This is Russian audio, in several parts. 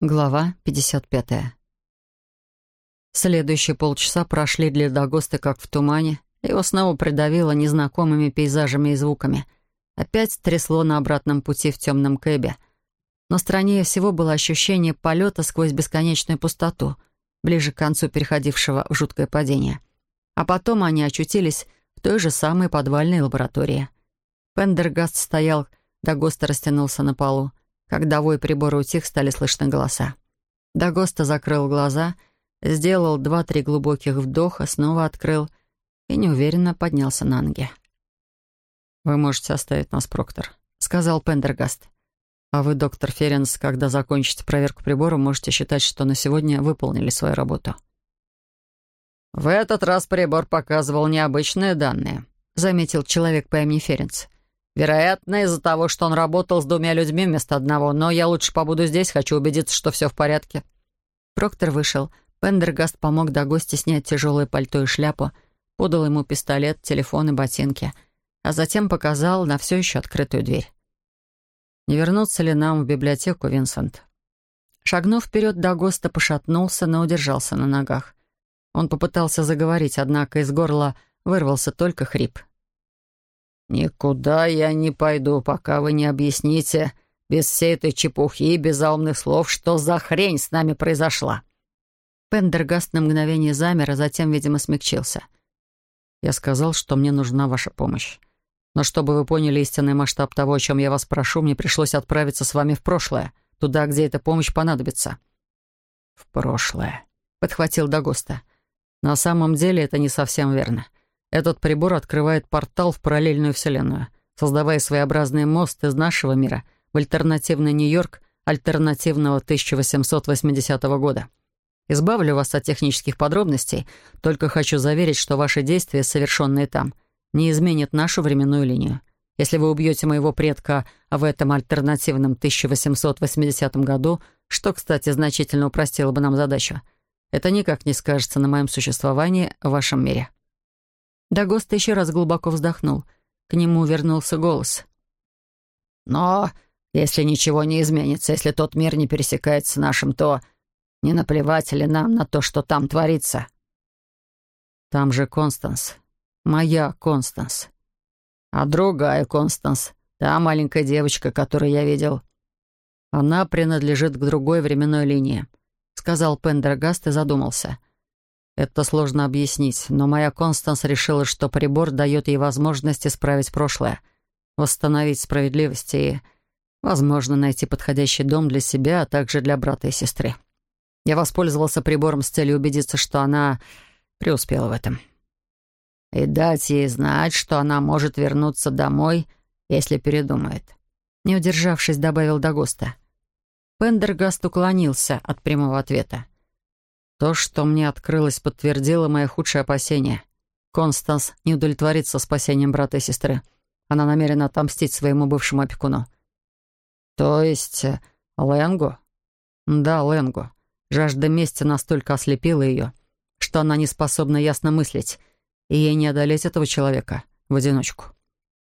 Глава 55. Следующие полчаса прошли для Дагоста как в тумане. Его снова придавило незнакомыми пейзажами и звуками. Опять трясло на обратном пути в темном кэбе. Но страннее всего было ощущение полета сквозь бесконечную пустоту, ближе к концу переходившего в жуткое падение. А потом они очутились в той же самой подвальной лаборатории. Пендергаст стоял, Дагоста растянулся на полу. Когда вой прибора утих, стали слышны голоса. Дагоста закрыл глаза, сделал два-три глубоких вдоха, снова открыл и неуверенно поднялся на ноги. «Вы можете оставить нас, Проктор», — сказал Пендергаст. «А вы, доктор Ференс, когда закончите проверку прибора, можете считать, что на сегодня выполнили свою работу». «В этот раз прибор показывал необычные данные», — заметил человек по имени Ференц. Вероятно, из-за того, что он работал с двумя людьми вместо одного, но я лучше побуду здесь, хочу убедиться, что все в порядке». Проктор вышел. Пендергаст помог до гостя снять тяжелое пальто и шляпу, подал ему пистолет, телефон и ботинки, а затем показал на все еще открытую дверь. «Не вернуться ли нам в библиотеку, Винсент?» Шагнув вперед, Дагоста пошатнулся, но удержался на ногах. Он попытался заговорить, однако из горла вырвался только хрип. «Никуда я не пойду, пока вы не объясните, без всей этой чепухи и безумных слов, что за хрень с нами произошла». Пендергаст на мгновение замер, а затем, видимо, смягчился. «Я сказал, что мне нужна ваша помощь. Но чтобы вы поняли истинный масштаб того, о чем я вас прошу, мне пришлось отправиться с вами в прошлое, туда, где эта помощь понадобится». «В прошлое», — подхватил Дагоста. «На самом деле это не совсем верно. Этот прибор открывает портал в параллельную вселенную, создавая своеобразный мост из нашего мира в альтернативный Нью-Йорк альтернативного 1880 года. Избавлю вас от технических подробностей, только хочу заверить, что ваши действия, совершенные там, не изменят нашу временную линию. Если вы убьете моего предка в этом альтернативном 1880 году, что, кстати, значительно упростило бы нам задачу, это никак не скажется на моем существовании в вашем мире. Дагоста еще раз глубоко вздохнул. К нему вернулся голос. «Но если ничего не изменится, если тот мир не пересекается с нашим, то не наплевать ли нам на то, что там творится?» «Там же Констанс. Моя Констанс. А другая Констанс, та маленькая девочка, которую я видел». «Она принадлежит к другой временной линии», — сказал Пендергаст и задумался. Это сложно объяснить, но моя Констанс решила, что прибор дает ей возможность исправить прошлое, восстановить справедливость и, возможно, найти подходящий дом для себя, а также для брата и сестры. Я воспользовался прибором с целью убедиться, что она преуспела в этом. И дать ей знать, что она может вернуться домой, если передумает. Не удержавшись, добавил Дагоста. Пендергаст уклонился от прямого ответа. То, что мне открылось, подтвердило мои худшие опасения. Констанс не удовлетворится спасением брата и сестры. Она намерена отомстить своему бывшему опекуну. То есть э, Ленгу? Да, Ленгу. Жажда мести настолько ослепила ее, что она не способна ясно мыслить, и ей не одолеть этого человека в одиночку.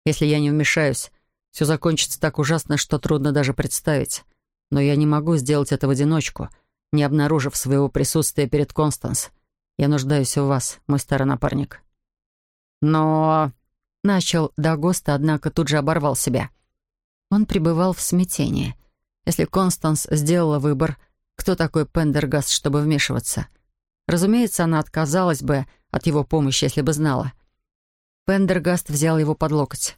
Если я не вмешаюсь, все закончится так ужасно, что трудно даже представить. Но я не могу сделать это в одиночку — не обнаружив своего присутствия перед Констанс. Я нуждаюсь в вас, мой старый напарник». «Но...» — начал Дагоста, однако тут же оборвал себя. Он пребывал в смятении. Если Констанс сделала выбор, кто такой Пендергаст, чтобы вмешиваться? Разумеется, она отказалась бы от его помощи, если бы знала. Пендергаст взял его под локоть.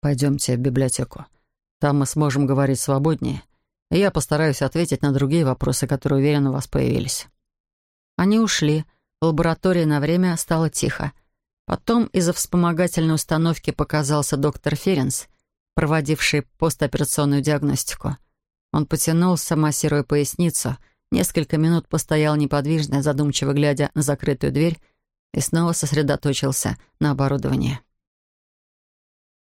«Пойдемте в библиотеку. Там мы сможем говорить свободнее я постараюсь ответить на другие вопросы, которые, уверен, у вас появились». Они ушли. В лаборатории на время стало тихо. Потом из-за вспомогательной установки показался доктор Ференс, проводивший постоперационную диагностику. Он потянулся, массируя поясницу, несколько минут постоял неподвижно, задумчиво глядя на закрытую дверь и снова сосредоточился на оборудовании.